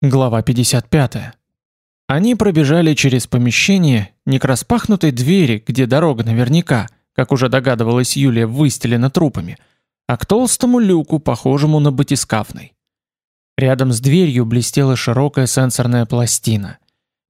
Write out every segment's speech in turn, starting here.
Глава 55. Они пробежали через помещение, не к распахнутой двери, где дорога наверняка, как уже догадывалась Юлия, выстелена трупами, а к толстому люку, похожему на батискафный. Рядом с дверью блестела широкая сенсорная пластина.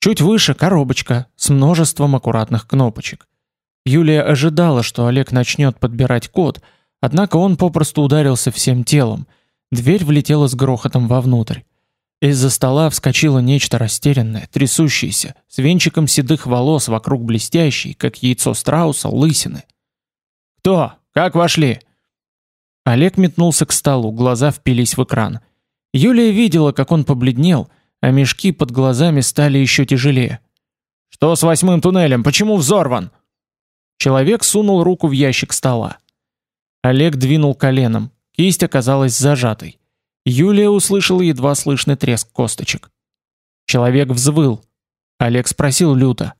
Чуть выше коробочка с множеством аккуратных кнопочек. Юлия ожидала, что Олег начнет подбирать код, однако он попросту ударился всем телом. Дверь влетела с грохотом вовнутрь. Из-за стола вскочило нечто растерянное, трясущееся, с венчиком седых волос вокруг блестящей, как яйцо страуса, лысины. «Кто? Как вошли?» Олег метнулся к столу, глаза впились в экран. Юлия видела, как он побледнел, а мешки под глазами стали еще тяжелее. «Что с восьмым туннелем? Почему взорван?» Человек сунул руку в ящик стола. Олег двинул коленом, кисть оказалась зажатой. Юлия услышала едва слышный треск косточек. Человек взвыл. Олег спросил люто: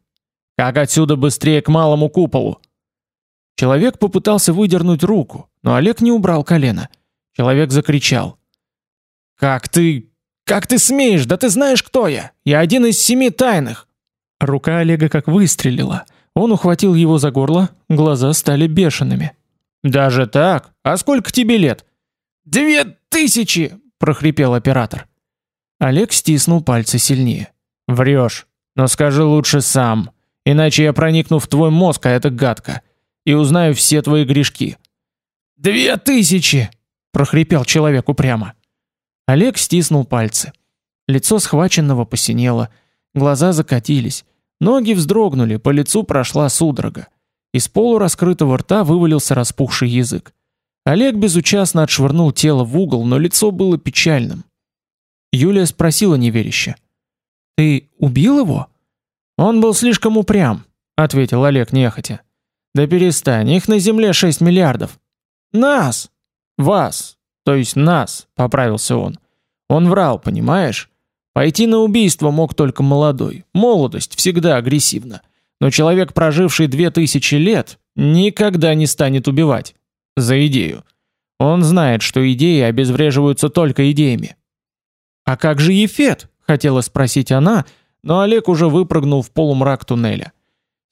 "Как отсюда быстрее к малому куполу?" Человек попытался выдернуть руку, но Олег не убрал колено. Человек закричал: "Как ты, как ты смеешь? Да ты знаешь, кто я? Я один из семи тайных". Рука Олега как выстрелила. Он ухватил его за горло, глаза стали бешеными. Даже так? А сколько тебе лет? «Две тысячи!» – прохрипел оператор. Олег стиснул пальцы сильнее. «Врешь, но скажи лучше сам, иначе я проникну в твой мозг, а это гадко, и узнаю все твои грешки». «Две тысячи!» – прохрипел человек упрямо. Олег стиснул пальцы. Лицо схваченного посинело, глаза закатились, ноги вздрогнули, по лицу прошла судорога. Из полураскрытого рта вывалился распухший язык. Олег безучастно отшвырнул тело в угол, но лицо было печальным. Юлия спросила неверяще: "Ты убил его?" "Он был слишком упрям", ответил Олег нехотя. "Да перестань, их на земле 6 миллиардов". "Нас, вас, то есть нас", поправился он. Он врал, понимаешь? Пойти на убийство мог только молодой. Молодость всегда агрессивна, но человек, проживший две тысячи лет, никогда не станет убивать за идею. Он знает, что идеи обезвреживаются только идеями. А как же Ефет? хотела спросить она, но Олег уже выпрыгнул в полумрак туннеля.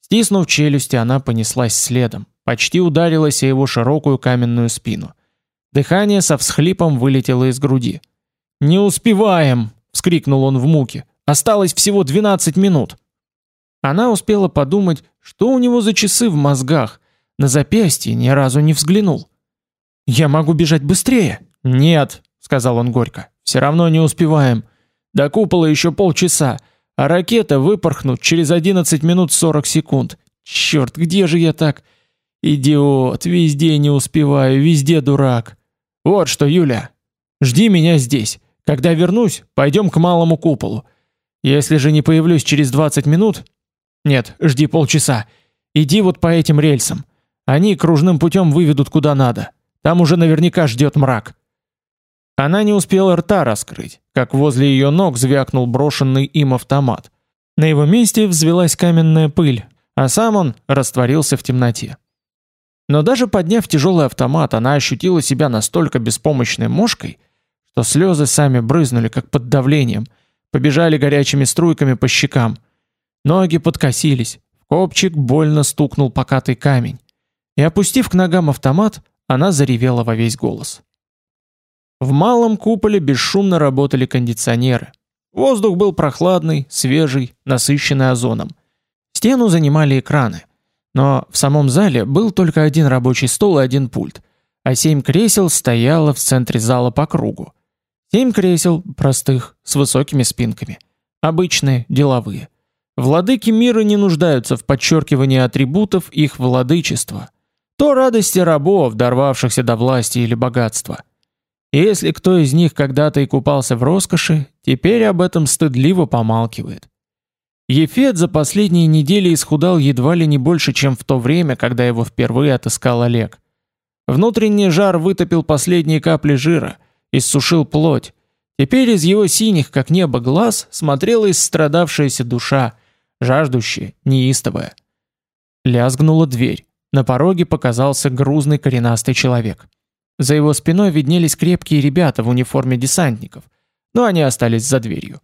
Стиснув челюсти, она понеслась следом, почти ударилась о его широкую каменную спину. Дыхание со всхлипом вылетело из груди. "Не успеваем", вскрикнул он в муке. "Осталось всего 12 минут". Она успела подумать, что у него за часы в мозгах, на запястье ни разу не взглянул. Я могу бежать быстрее. Нет, сказал он горько. Все равно не успеваем. До купола еще полчаса, а ракета выпорхнут через 11 минут 40 секунд. Черт, где же я так? Идиот, везде не успеваю, везде дурак. Вот что, Юля, жди меня здесь. Когда вернусь, пойдем к малому куполу. Если же не появлюсь через 20 минут, нет, жди полчаса. Иди вот по этим рельсам. Они кружным путем выведут куда надо. Там уже наверняка ждет мрак. Она не успела рта раскрыть, как возле ее ног звякнул брошенный им автомат. На его месте взвилась каменная пыль, а сам он растворился в темноте. Но даже подняв тяжелый автомат, она ощутила себя настолько беспомощной мошкой, что слезы сами брызнули как под давлением, побежали горячими струйками по щекам. Ноги подкосились, в копчик больно стукнул покатый камень и опустив к ногам автомат, она заревела во весь голос. В малом куполе бесшумно работали кондиционеры. Воздух был прохладный, свежий, насыщенный озоном. Стену занимали экраны. Но в самом зале был только один рабочий стол и один пульт, а семь кресел стояло в центре зала по кругу. Семь кресел простых, с высокими спинками, обычные, деловые. Владыки мира не нуждаются в подчеркивании атрибутов их владычества то радости рабов, дорвавшихся до власти или богатства. И если кто из них когда-то и купался в роскоши, теперь об этом стыдливо помалкивает. Ефет за последние недели исхудал едва ли не больше, чем в то время, когда его впервые отыскал Олег. Внутренний жар вытопил последние капли жира, иссушил плоть. Теперь из его синих, как небо, глаз смотрела истрадавшаяся душа, жаждущая, неистовая. Лязгнула дверь. На пороге показался грузный коренастый человек. За его спиной виднелись крепкие ребята в униформе десантников, но они остались за дверью.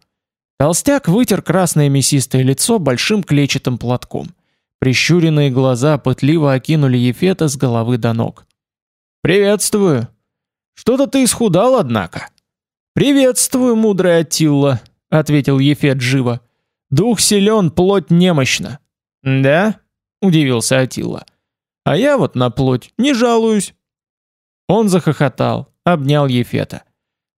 Толстяк вытер красное мясистое лицо большим клетчатым платком. Прищуренные глаза пытливо окинули Ефета с головы до ног. «Приветствую!» «Что-то ты исхудал, однако!» «Приветствую, мудрая Аттилла!» — ответил Ефет живо. «Дух силен, плоть немощна». «Да?» — удивился Атилла. «А я вот на плоть не жалуюсь». Он захохотал, обнял Ефета.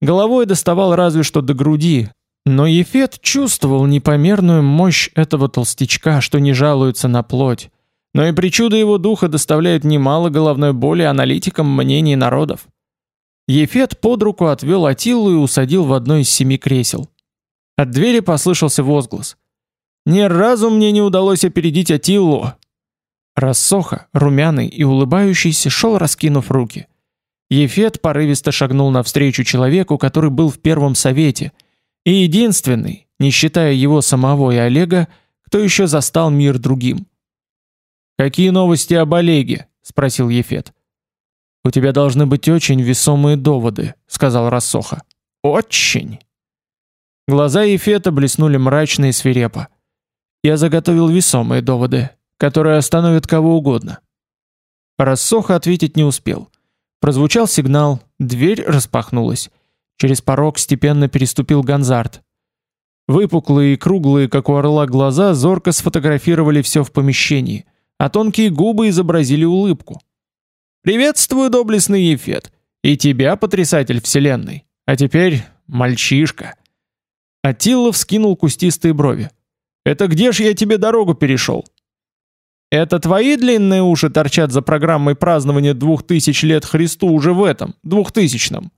Головой доставал разве что до груди, но Ефет чувствовал непомерную мощь этого толстячка, что не жалуется на плоть. Но и причуды его духа доставляют немало головной боли аналитикам мнений народов. Ефет под руку отвел Атилу и усадил в одно из семи кресел. От двери послышался возглас. «Ни разу мне не удалось опередить Атилу!» Рассоха, румяный и улыбающийся, шел раскинув руки. Ефет порывисто шагнул навстречу человеку, который был в первом совете, и единственный, не считая его самого и Олега, кто еще застал мир другим. «Какие новости об Олеге?» — спросил Ефет. «У тебя должны быть очень весомые доводы», — сказал Рассоха. «Очень!» Глаза Ефета блеснули мрачно и свирепо. «Я заготовил весомые доводы, которые остановят кого угодно». Рассоха ответить не успел. Прозвучал сигнал, дверь распахнулась. Через порог степенно переступил Ганзарт. Выпуклые и круглые, как у орла, глаза зорко сфотографировали все в помещении, а тонкие губы изобразили улыбку. «Приветствую, доблестный Ефет! И тебя, потрясатель вселенной! А теперь мальчишка!» Атилла вскинул кустистые брови. «Это где ж я тебе дорогу перешел?» Это твои длинные уши торчат за программой празднования двух тысяч лет Христу уже в этом, двухтысячном?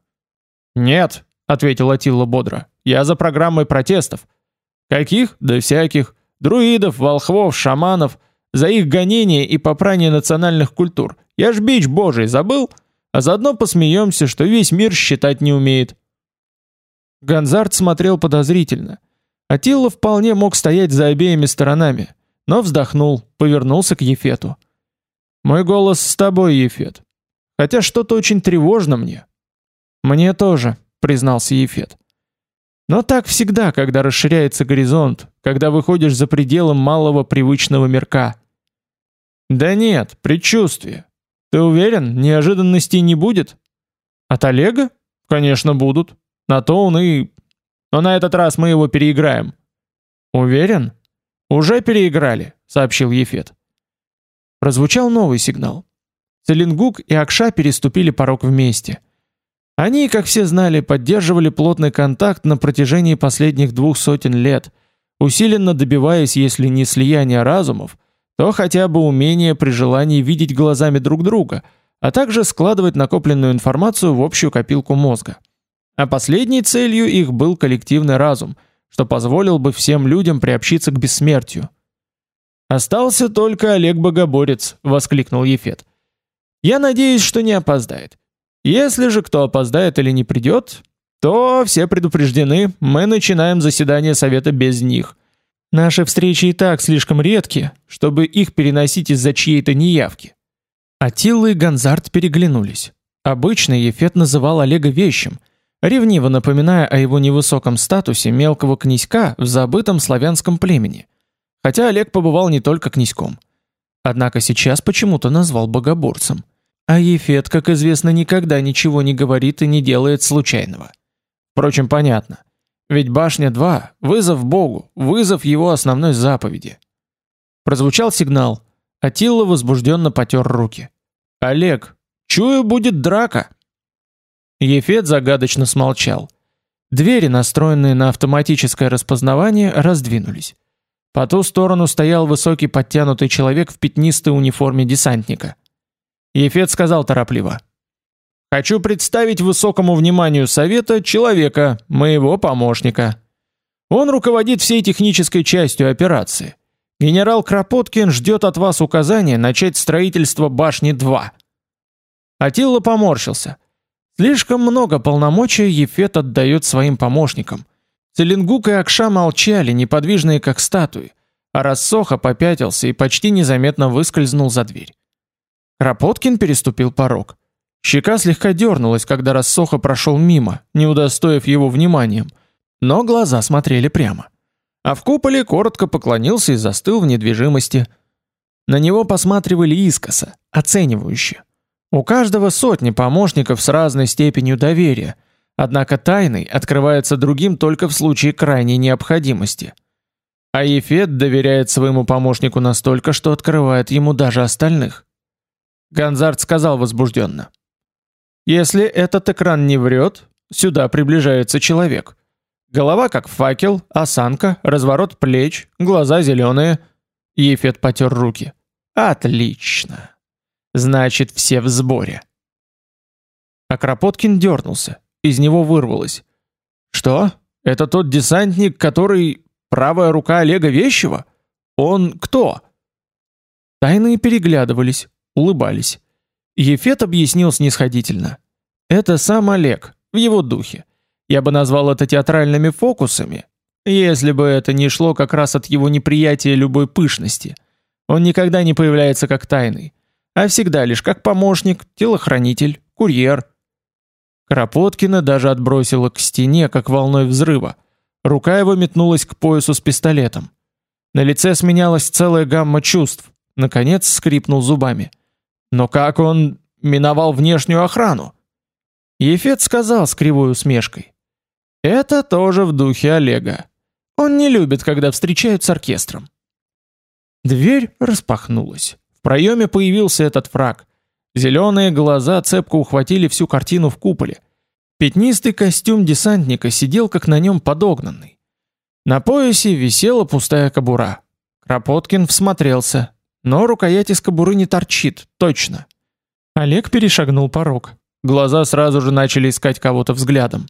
Нет, ответил Атилла бодро. Я за программой протестов. Каких? Да всяких. Друидов, волхвов, шаманов, за их гонение и попрание национальных культур. Я ж бич божий, забыл? А заодно посмеемся, что весь мир считать не умеет. Ганзарт смотрел подозрительно. Атилла вполне мог стоять за обеими сторонами но вздохнул, повернулся к Ефету. Мой голос с тобой, Ефет. Хотя что-то очень тревожно мне. Мне тоже, признался Ефет. Но так всегда, когда расширяется горизонт, когда выходишь за пределы малого привычного мирка. Да нет, предчувствие. Ты уверен, неожиданностей не будет? От Олега? Конечно, будут. На то он и Но на этот раз мы его переиграем. Уверен? Уже переиграли, сообщил Ефет. Прозвучал новый сигнал. Целингук и Акша переступили порог вместе. Они, как все знали, поддерживали плотный контакт на протяжении последних двух сотен лет, усиленно добиваясь, если не слияния разумов, то хотя бы умения при желании видеть глазами друг друга, а также складывать накопленную информацию в общую копилку мозга. А последней целью их был коллективный разум – что позволил бы всем людям приобщиться к бессмертию. Остался только Олег Богоборец, воскликнул Ефет. Я надеюсь, что не опоздает. Если же кто опоздает или не придет, то все предупреждены, мы начинаем заседание совета без них. Наши встречи и так слишком редки, чтобы их переносить из-за чьей-то неявки. Атилла и Ганзарт переглянулись. Обычно Ефет называл Олега вещим – ревниво напоминая о его невысоком статусе мелкого князька в забытом славянском племени. Хотя Олег побывал не только князьком. Однако сейчас почему-то назвал богоборцем. А Ефет, как известно, никогда ничего не говорит и не делает случайного. Впрочем, понятно. Ведь башня 2 вызов Богу, вызов его основной заповеди. Прозвучал сигнал. Атилла возбужденно потер руки. Олег, чую, будет драка. Ефет загадочно смолчал. Двери, настроенные на автоматическое распознавание, раздвинулись. По ту сторону стоял высокий подтянутый человек в пятнистой униформе десантника. Ефет сказал торопливо: "Хочу представить высокому вниманию совета человека, моего помощника. Он руководит всей технической частью операции. Генерал Кропоткин ждет от вас указания начать строительство башни 2". Атилла поморщился. Слишком много полномочий Ефет отдает своим помощникам. Целингук и Акша молчали, неподвижные как статуи, а Рассоха попятился и почти незаметно выскользнул за дверь. Кропоткин переступил порог. Щека слегка дернулась, когда Рассоха прошел мимо, не удостоив его вниманием, но глаза смотрели прямо. А в куполе коротко поклонился и застыл в недвижимости. На него посматривали искоса, оценивающе. У каждого сотни помощников с разной степенью доверия, однако тайный открывается другим только в случае крайней необходимости. А Ефет доверяет своему помощнику настолько, что открывает ему даже остальных. Ганзард сказал возбужденно. «Если этот экран не врет, сюда приближается человек. Голова как факел, осанка, разворот плеч, глаза зеленые». Ефет потер руки. «Отлично. Значит, все в сборе». А Кропоткин дернулся. Из него вырвалось. «Что? Это тот десантник, который... правая рука Олега Вещева? Он кто?» Тайные переглядывались, улыбались. Ефет объяснил снисходительно. Это сам Олег, в его духе. Я бы назвал это театральными фокусами, если бы это не шло как раз от его неприятия любой пышности. Он никогда не появляется как тайный, а всегда лишь как помощник, телохранитель, курьер. Кропоткина даже отбросило к стене, как волной взрыва. Рука его метнулась к поясу с пистолетом. На лице сменялась целая гамма чувств. Наконец скрипнул зубами. Но как он миновал внешнюю охрану? Ефет сказал с кривой усмешкой. Это тоже в духе Олега. Он не любит, когда встречают с оркестром. Дверь распахнулась. В проеме появился этот фраг. Зеленые глаза цепко ухватили всю картину в куполе. Пятнистый костюм десантника сидел как на нем подогнанный. На поясе висела пустая кобура. Кропоткин всмотрелся, но рукоять из кобуры не торчит, точно. Олег перешагнул порог. Глаза сразу же начали искать кого-то взглядом.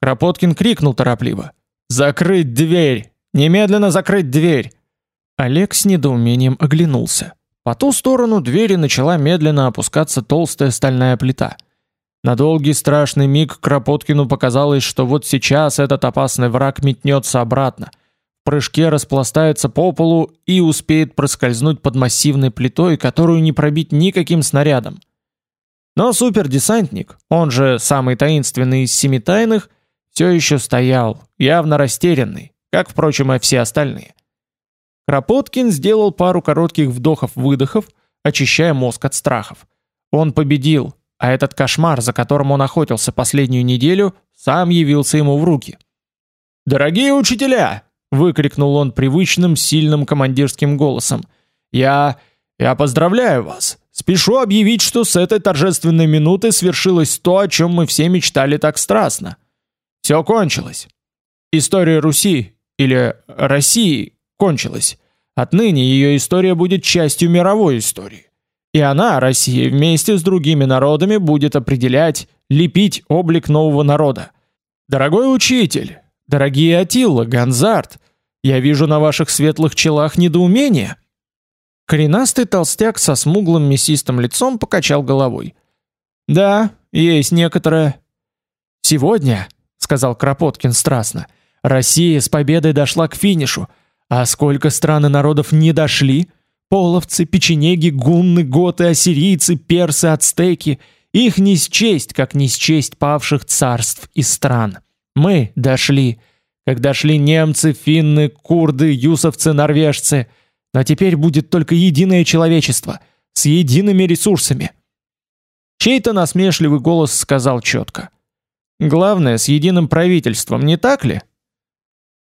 Кропоткин крикнул торопливо: "Закрыть дверь! Немедленно закрыть дверь!" Олег с недоумением оглянулся. По ту сторону двери начала медленно опускаться толстая стальная плита. На долгий страшный миг Кропоткину показалось, что вот сейчас этот опасный враг метнется обратно, прыжке распластается по полу и успеет проскользнуть под массивной плитой, которую не пробить никаким снарядом. Но супердесантник, он же самый таинственный из семи тайных, все еще стоял, явно растерянный, как, впрочем, и все остальные. Кропоткин сделал пару коротких вдохов-выдохов, очищая мозг от страхов. Он победил, а этот кошмар, за которым он охотился последнюю неделю, сам явился ему в руки. «Дорогие учителя!» выкрикнул он привычным сильным командирским голосом. Я я поздравляю вас. Спешу объявить, что с этой торжественной минуты свершилось то, о чем мы все мечтали так страстно. Все кончилось. История Руси или России кончилась. Отныне ее история будет частью мировой истории. И она, Россия, вместе с другими народами будет определять, лепить облик нового народа. Дорогой учитель, Дорогие Атилла, Ганзарт, я вижу на ваших светлых челах недоумение. Коренастый толстяк со смуглым мясистым лицом покачал головой. Да, есть некоторое. Сегодня, сказал Кропоткин страстно, Россия с победой дошла к финишу. А сколько стран и народов не дошли? Половцы, печенеги, гунны, готы, ассирийцы, персы, ацтеки. Их не счесть, как не счесть павших царств и стран. Мы дошли, как дошли немцы, финны, курды, юсовцы, норвежцы. Но теперь будет только единое человечество с едиными ресурсами. Чей-то насмешливый голос сказал четко: "Главное с единым правительством, не так ли?"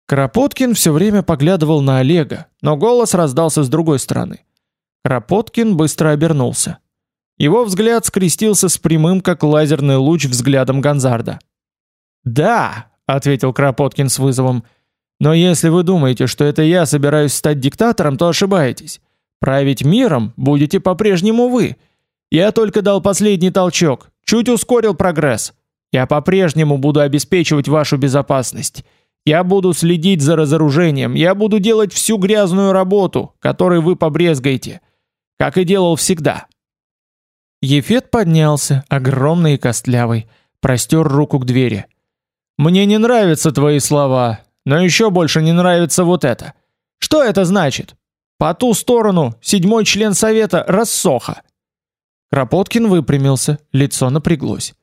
Кропоткин все время поглядывал на Олега, но голос раздался с другой стороны. Кропоткин быстро обернулся. Его взгляд скрестился с прямым, как лазерный луч, взглядом Ганзарда. Да, ответил Кропоткин с вызовом. Но если вы думаете, что это я собираюсь стать диктатором, то ошибаетесь. Править миром будете по-прежнему вы. Я только дал последний толчок, чуть ускорил прогресс. Я по-прежнему буду обеспечивать вашу безопасность. Я буду следить за разоружением, я буду делать всю грязную работу, которой вы побрезгаете, как и делал всегда. Ефет поднялся, огромный и костлявый, простер руку к двери. Мне не нравятся твои слова, но еще больше не нравится вот это. Что это значит? По ту сторону седьмой член совета рассоха. Кропоткин выпрямился, лицо напряглось.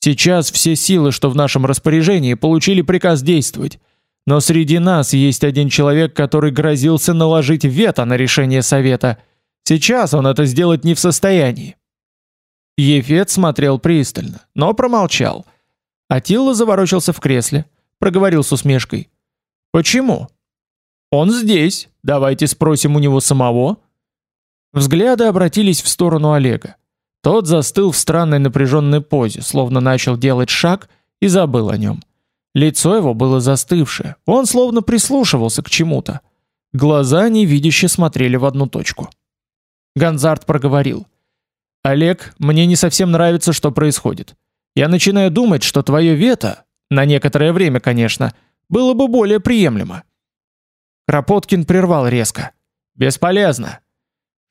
Сейчас все силы, что в нашем распоряжении, получили приказ действовать. Но среди нас есть один человек, который грозился наложить вето на решение совета. Сейчас он это сделать не в состоянии. Ефет смотрел пристально, но промолчал. Атилла заворочился в кресле, проговорил с усмешкой: "Почему? Он здесь. Давайте спросим у него самого". Взгляды обратились в сторону Олега. Тот застыл в странной напряженной позе, словно начал делать шаг и забыл о нем. Лицо его было застывшее, он словно прислушивался к чему-то. Глаза невидяще смотрели в одну точку. Ганзарт проговорил: "Олег, мне не совсем нравится, что происходит. Я начинаю думать, что твое вето, на некоторое время, конечно, было бы более приемлемо". Кропоткин прервал резко: "Бесполезно.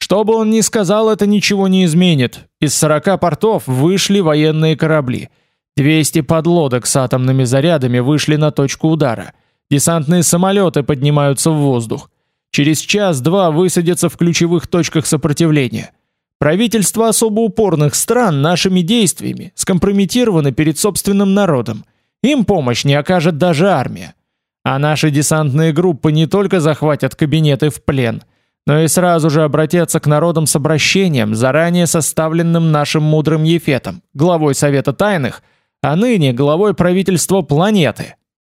Что бы он ни сказал, это ничего не изменит. Из 40 портов вышли военные корабли. 200 подлодок с атомными зарядами вышли на точку удара. Десантные самолеты поднимаются в воздух. Через час-два высадятся в ключевых точках сопротивления. Правительства особо упорных стран нашими действиями скомпрометированы перед собственным народом. Им помощь не окажет даже армия. А наши десантные группы не только захватят кабинеты в плен – но и сразу же обратятся к народам с обращением, заранее составленным нашим мудрым Ефетом, главой Совета Тайных, а ныне главой правительства планеты.